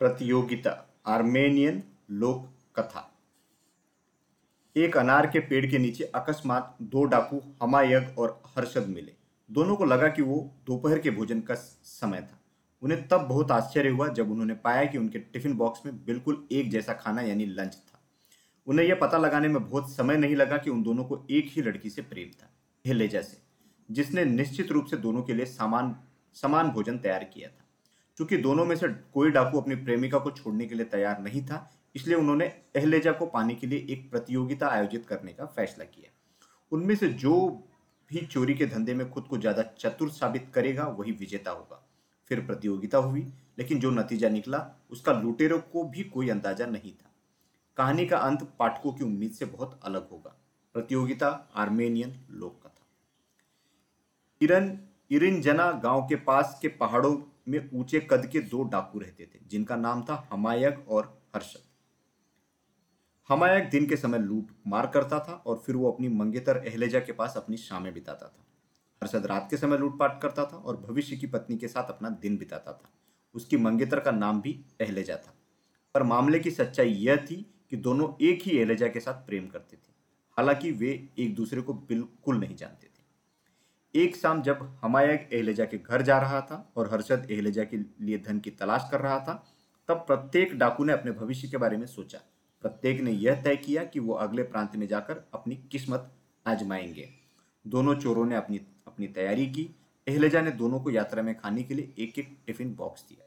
प्रतियोगिता, आर्मेनियन लोक कथा एक अनार के पेड़ के नीचे अकस्मात दो डाकू हमायग और हर्षद मिले। दोनों को लगा कि वो दोपहर के भोजन का समय था। उन्हें तब बहुत आश्चर्य हुआ जब उन्होंने पाया कि उनके टिफ़िन बॉक्स में बिल्कुल एक जैसा खाना यानी लंच था। उन्हें यह पता लगाने में बहुत समय नहीं लगा कि उन दोनों को एक ही लड़की से प्रेम था, हेले जैसे, जिसने निश्चित रूप से दोनों के लिए सामान, समान भोजन तैयार किया था। चूँकि दोनों में से कोई डाकू अपनी प्रेमिका को छोड़ने के लिए तैयार नहीं था, इसलिए उन्होंने अहलेजा को पाने के लिए एक प्रतियोगिता आयोजित करने का फैसला किया। उनमें से जो भी चोरी के धंधे में खुद को ज़्यादा चतुर साबित करेगा, वही विजेता होगा। फिर प्रतियोगिता हुई, लेकिन जो नतीजा निकला, उसका लुटेरों को भी कोई अंदाज़ा नहीं था। कहानी का अंत पाठकों की उम्मीद से बहुत अलग होगा। प्रतियोगिता आर्मेनियन लोक कथा इरन, इरिंजना गाँव के पास के पहाड़ों में ऊँचे कद के दो डाकू रहते थे, जिनका नाम था हमायक और हर्षद। हमायक दिन के समय लूट मार करता था और फिर वो अपनी मंगेतर अहलेजा के पास अपनी शामें बिताता था। हर्षद रात के समय लूटपाट करता था और भविष्य की पत्नी के साथ अपना दिन बिताता था। उसकी मंगेतर का नाम भी अहलेजा था। पर मामले की सच्चाई यह थी कि दोनों एक ही अहलेजा के साथ प्रेम करते थे। हालाँकि वे एक दूसरे को बिल्कुल नहीं जानते थे। एक शाम जब हमायक एहलेजा के घर जा रहा था और हर्षद एहलेजा के लिए धन की तलाश कर रहा था, तब प्रत्येक डाकू ने अपने भविष्य के बारे में सोचा। प्रत्येक ने यह तय किया कि वो अगले प्रांत में जाकर अपनी किस्मत आजमाएँगे। दोनों चोरों ने अपनी अपनी तैयारी की। एहलेजा ने दोनों को यात्रा में खाने के लिए एक एक टिफ़िन बॉक्स दिया।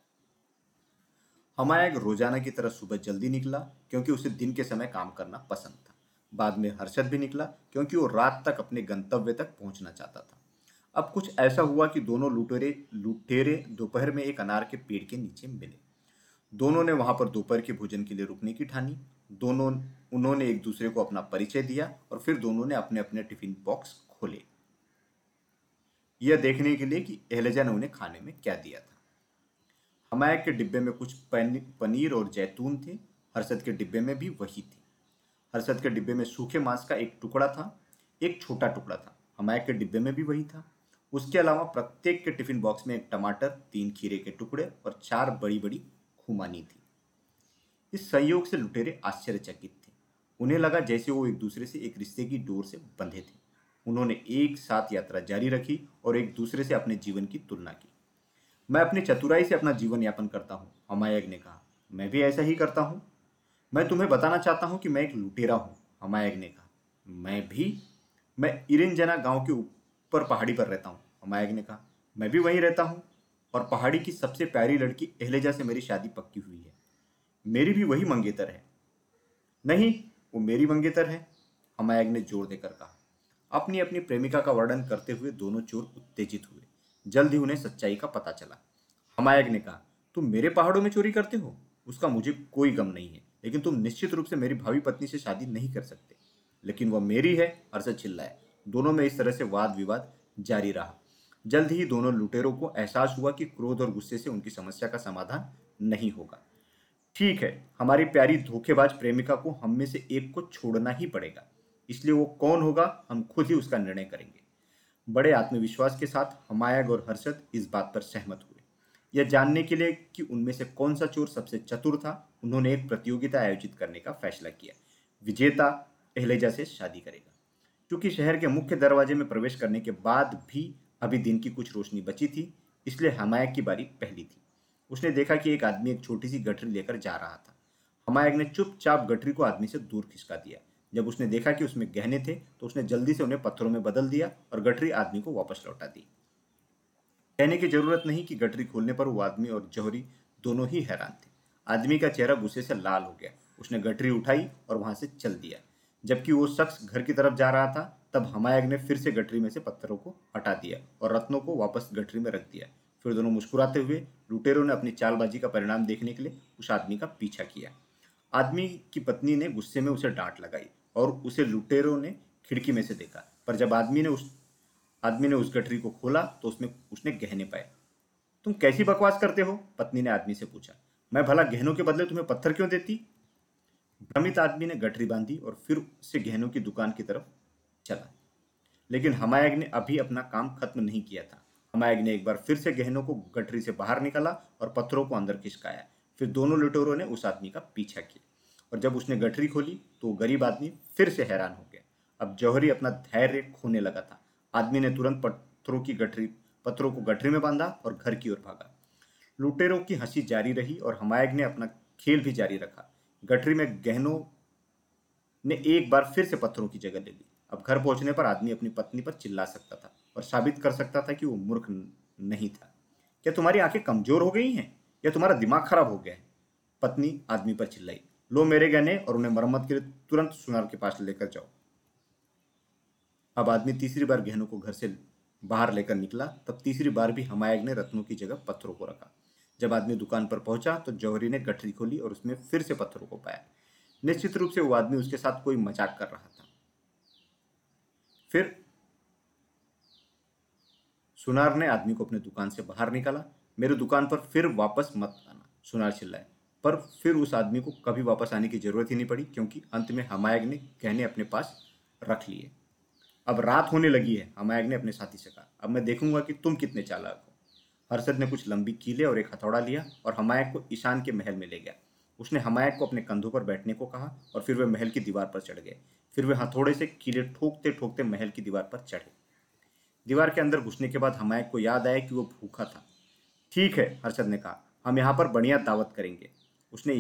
हमायक रोज़ाना की तरह सुबह जल्दी निकला, क्योंकि उसे दिन के समय काम करना पसंद था। बाद में हर्षद भी निकला, क्योंकि वो रात तक अपने गंतव्य तक पहुँचना चाहता था। अब कुछ ऐसा हुआ कि दोनों लुटेरे लुटेरे दोपहर में एक अनार के पेड़ के नीचे मिले। दोनों ने वहाँ पर दोपहर के भोजन के लिए रुकने की ठानी। दोनों, उन्होंने एक दूसरे को अपना परिचय दिया और फिर दोनों ने अपने अपने टिफ़िन बॉक्स खोले। यह देखने के लिए कि एहलजा ने उन्हें खाने में क्या दिया था। हमायक के डिब्बे में कुछ पनीर और जैतून थे। हर्षद के डिब्बे में भी वही थे। हर्षद के डिब्बे में सूखे मांस का एक टुकड़ा था। एक छोटा टुकड़ा था। हमायक के डिब्बे में भी वही था। उसके अलावा प्रत्येक के टिफ़िन बॉक्स में एक टमाटर, तीन खीरे के टुकड़े और चार बड़ी बड़ी खुमानी थी। इस संयोग से लुटेरे आश्चर्यचकित थे। उन्हें लगा जैसे वो एक दूसरे से एक रिश्ते की डोर से बंधे थे। उन्होंने एक साथ यात्रा जारी रखी और एक दूसरे से अपने जीवन की तुलना की। मैं अपनी चतुराई से अपना जीवन यापन करता हूँ हमायग ने कहा। मैं भी ऐसा ही करता हूँ। मैं तुम्हें बताना चाहता हूँ कि मैं एक लुटेरा हूँ हमायग ने कहा। मैं भी, मैं इरिंजना गाँव के ऊपर पहाड़ी पर रहता हूँ। हमायग ने कहा, मैं भी वहीं रहता हूँ और पहाड़ी की सबसे प्यारी लड़की एहलेजा से मेरी शादी पक्की हुई है। मेरी भी वही मंगेतर है। नहीं, वो मेरी मंगेतर है। हमायग ने ज़ोर देकर कहा अपनी अपनी प्रेमिका का वर्णन करते हुए दोनों चोर उत्तेजित हुए। जल्द ही उन्हें सच्चाई का पता चला। हमायक ने कहा, तुम मेरे पहाड़ों में चोरी करते हो? उसका मुझे कोई गम नहीं है, लेकिन तुम निश्चित रूप से मेरी भावी पत्नी से शादी नहीं कर सकते। लेकिन वह मेरी है अरसद चिल्लाया। दोनों में इस तरह से वाद विवाद जारी रहा। जल्द ही दोनों लुटेरों को एहसास हुआ कि क्रोध और गुस्से से उनकी समस्या का समाधान नहीं होगा। ठीक है, हमारी प्यारी धोखेबाज प्रेमिका को हम में से एक को छोड़ना ही पड़ेगा। इसलिए वो कौन होगा, हम खुद ही उसका निर्णय करेंगे। बड़े आत्मविश्वास के साथ हमायग और हर्षद इस बात पर सहमत हुए। यह जानने के लिए कि उनमें से कौन सा चोर सबसे चतुर था, उन्होंने एक प्रतियोगिता आयोजित करने का फैसला किया। विजेता एहलेजा से शादी करेगा। क्योंकि शहर के मुख्य दरवाजे में प्रवेश करने के बाद भी अभी दिन की कुछ रोशनी बची थी, इसलिए हमायक की बारी पहली थी। उसने देखा कि एक आदमी एक छोटी सी गठरी लेकर जा रहा था। हमायक ने चुपचाप गठरी को आदमी से दूर खिसका दिया। जब उसने देखा कि उसमें गहने थे तो उसने जल्दी से उन्हें पत्थरों में बदल दिया और गठरी आदमी को वापस लौटा दी। कहने की ज़रूरत नहीं कि गठरी खोलने पर वो आदमी और जौहरी दोनों ही हैरान थे। आदमी का चेहरा गुस्से से लाल हो गया। उसने गठरी उठाई और वहाँ से चल दिया। जबकि वो शख्स घर की तरफ़ जा रहा था, तब हमायग ने फिर से गठरी में से पत्थरों को हटा दिया और रत्नों को वापस गठरी में रख दिया। फिर दोनों मुस्कुराते हुए लुटेरों ने अपनी चालबाजी का परिणाम देखने के लिए उस आदमी का पीछा किया। आदमी की पत्नी ने गुस्से में उसे डांट लगाई और उसे लुटेरों ने खिड़की में से देखा। पर जब आदमी ने उस, आदमी ने उस गठरी को खोला तो उसमें, उसने गहने पाए। तुम कैसी बकवास करते हो? पत्नी ने आदमी से पूछा। मैं भला गहनों के बदले तुम्हें पत्थर क्यों देती? भ्रमित आदमी ने गठरी बांधी और फिर से गहनों की दुकान की तरफ़ चला। लेकिन हमायग ने अभी अपना काम खत्म नहीं किया था। हमायग ने एक बार फिर से गहनों को गठरी से बाहर निकाला और पत्थरों को अंदर खिसकाया। फिर दोनों लुटेरों ने उस आदमी का पीछा किया और जब उसने गठरी खोली तो गरीब आदमी फिर से हैरान हो गया। अब जौहरी अपना धैर्य खोने लगा था। आदमी ने तुरंत पत्थरों की गठरी, पत्थरों को गठरी में बांधा और घर की ओर भागा। लुटेरों की हँसी जारी रही और हमायक ने अपना खेल भी जारी रखा। गठरी में गहनों ने एक बार फिर से पत्थरों की जगह ले ली अब घर पहुँचने पर आदमी अपनी पत्नी पर चिल्ला सकता था और साबित कर सकता था कि वो मूर्ख नहीं था। क्या तुम्हारी आँखें कमज़ोर हो गई हैं? या तुम्हारा दिमाग खराब हो गया है? पत्नी आदमी पर चिल्लाई। लो मेरे गहने और उन्हें मरम्मत के लिए तुरंत सुनार के पास लेकर जाओ। अब आदमी तीसरी बार गहनों को घर से बाहर लेकर निकला, तब तीसरी बार भी हमायक ने रत्नों की जगह पत्थरों को रखा। जब आदमी दुकान पर पहुँचा तो जौहरी ने गठरी खोली और उसमें फिर से पत्थरों को पाया। निश्चित रूप से वो आदमी उसके साथ कोई मज़ाक कर रहा था। फिर सुनार ने आदमी को अपने दुकान से बाहर निकाला। मेरे दुकान पर फिर वापस मत आना, सुनार चिल्लाए। पर फिर उस आदमी को कभी वापस आने की ज़रूरत ही नहीं पड़ी, क्योंकि अंत में हमायक ने गहने अपने पास रख लिए। अब रात होने लगी है हमायक ने अपने साथी से कहा, अब मैं देखूँगा कि तुम कितने चालाक हर्षद ने कुछ लंबी कीले और एक हथौड़ा लिया और हमायक को ईशान के महल में ले गया। उसने हमायक को अपने कंधों पर बैठने को कहा और फिर वे महल की दीवार पर चढ़ गए। फिर वे हथौड़े से कीले ठोकते ठोकते महल की दीवार पर चढ़े। दीवार के अंदर घुसने के बाद हमायक को याद आया कि वो भूखा था। ठीक है हर्षद ने कहा, हम यहाँ पर बढ़िया दावत करेंगे। उसने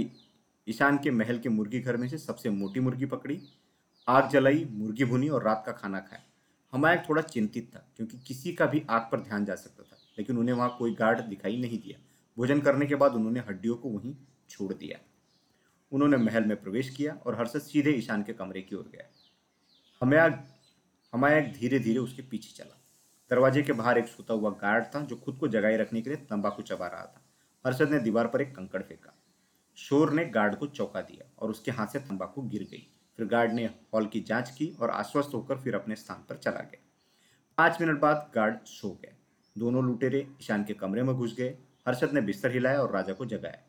ईशान के महल के मुर्गी घर में से सबसे मोटी मुर्गी पकड़ी, आग जलाई, मुर्गी भुनी और रात का खाना खाया। हमायक थोड़ा चिंतित था क्योंकि किसी का भी आग पर ध्यान जा सकता था। लेकिन उन्हें वहाँ कोई गार्ड दिखाई नहीं दिया। भोजन करने के बाद उन्होंने हड्डियों को वहीं छोड़ दिया। उन्होंने महल में प्रवेश किया और हर्षद सीधे ईशान के कमरे की ओर गया। हमायक हमायक धीरे धीरे उसके पीछे चला। दरवाजे के बाहर एक सोता हुआ गार्ड था जो खुद को जगाए रखने के लिए तंबाकू चबा रहा था। हर्षद ने दीवार पर एक कंकड़ फेंका। शोर ने गार्ड को चौंका दिया और उसके हाथ से तंबाकू गिर गई। फिर गार्ड ने हॉल की जाँच की और आश्वस्त होकर फिर अपने स्थान पर चला गया। पाँच मिनट बाद गार्ड सो गए दोनों लुटेरे ईशान के कमरे में घुस गए। हर्षद ने बिस्तर हिलाया और राजा को जगाया।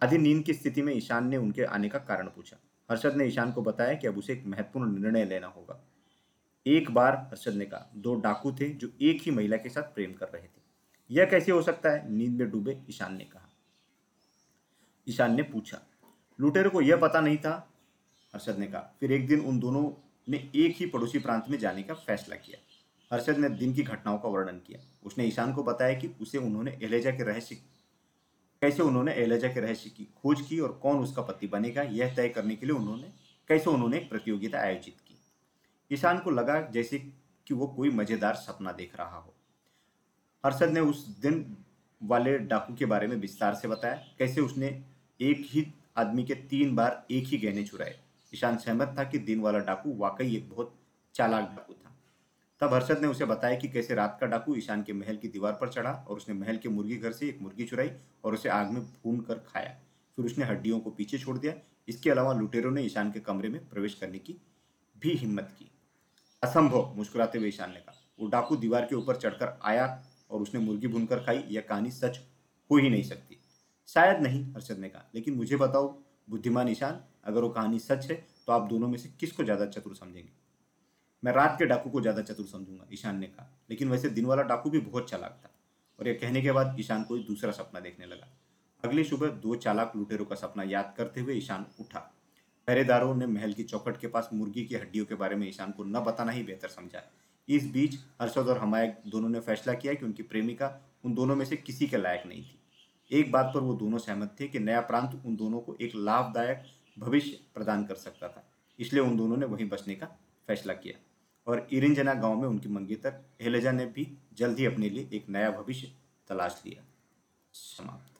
आधी नींद की स्थिति में ईशान ने उनके आने का कारण पूछा। हर्षद ने ईशान को बताया कि अब उसे एक महत्वपूर्ण निर्णय लेना होगा। एक बार हर्षद ने कहा, दो डाकू थे जो एक ही महिला के साथ प्रेम कर रहे थे। यह कैसे हो सकता है? नींद में डूबे ईशान ने कहा। ईशान ने पूछा, लुटेरों को यह पता नहीं था? हर्षद ने कहा, फिर एक दिन उन दोनों ने एक ही पड़ोसी प्रांत में जाने का फैसला किया। हर्षद ने दिन की घटनाओं का वर्णन किया। उसने ईशान को बताया कि उसे उन्होंने एलेजा के रहस्य कैसे उन्होंने एलेजा के रहस्य की खोज की और कौन उसका पति बनेगा, यह तय करने के लिए उन्होंने, कैसे उन्होंने एक प्रतियोगिता आयोजित की। ईशान को लगा जैसे कि वो कोई मज़ेदार सपना देख रहा हो। हर्षद ने उस दिन वाले डाकू के बारे में विस्तार से बताया, कैसे उसने एक ही आदमी के तीन बार एक ही गहने चुराए। ईशान सहमत था कि दिन वाला डाकू वाकई एक बहुत चालाक डाकू था। तब हर्षद ने उसे बताया कि कैसे रात का डाकू ईशान के महल की दीवार पर चढ़ा और उसने महल के मुर्गी घर से एक मुर्गी चुराई और उसे आग में भून कर खाया। फिर उसने हड्डियों को पीछे छोड़ दिया। इसके अलावा लुटेरों ने ईशान के कमरे में प्रवेश करने की भी हिम्मत की। असंभव, मुस्कुराते हुए ईशान ने कहा। वो डाकू दीवार के ऊपर चढ़कर आया और उसने मुर्गी भूनकर खाई। यह कहानी सच हो ही नहीं सकती। शायद नहीं, हर्षद ने कहा। लेकिन मुझे बताओ, बुद्धिमान ईशान, अगर वो कहानी सच है तो आप दोनों में से किसको ज़्यादा चतुर समझेंगे? मैं रात के डाकू को ज़्यादा चतुर समझूँगा, ईशान ने कहा। लेकिन वैसे दिन वाला डाकू भी बहुत चालाक था। और यह कहने के बाद ईशान कोई दूसरा सपना देखने लगा। अगली सुबह दो चालाक लुटेरों का सपना याद करते हुए ईशान उठा। पहरेदारों ने महल की चौकट के पास मुर्गी की हड्डियों के बारे में ईशान को न बताना ही बेहतर समझा। इस बीच हर्षद और हमायक दोनों ने फैसला किया कि उनकी प्रेमिका उन दोनों में से किसी के लायक नहीं थी। एक बात पर वो दोनों सहमत थे कि नया प्रांत उन दोनों को एक लाभदायक भविष्य प्रदान कर सकता था, इसलिए उन दोनों ने वहीं बसने का फैसला किया। और इरिंजना गाँव में उनकी मंगेतर हेलेजा ने भी जल्द ही अपने लिए एक नया भविष्य तलाश लिया। समाप्त।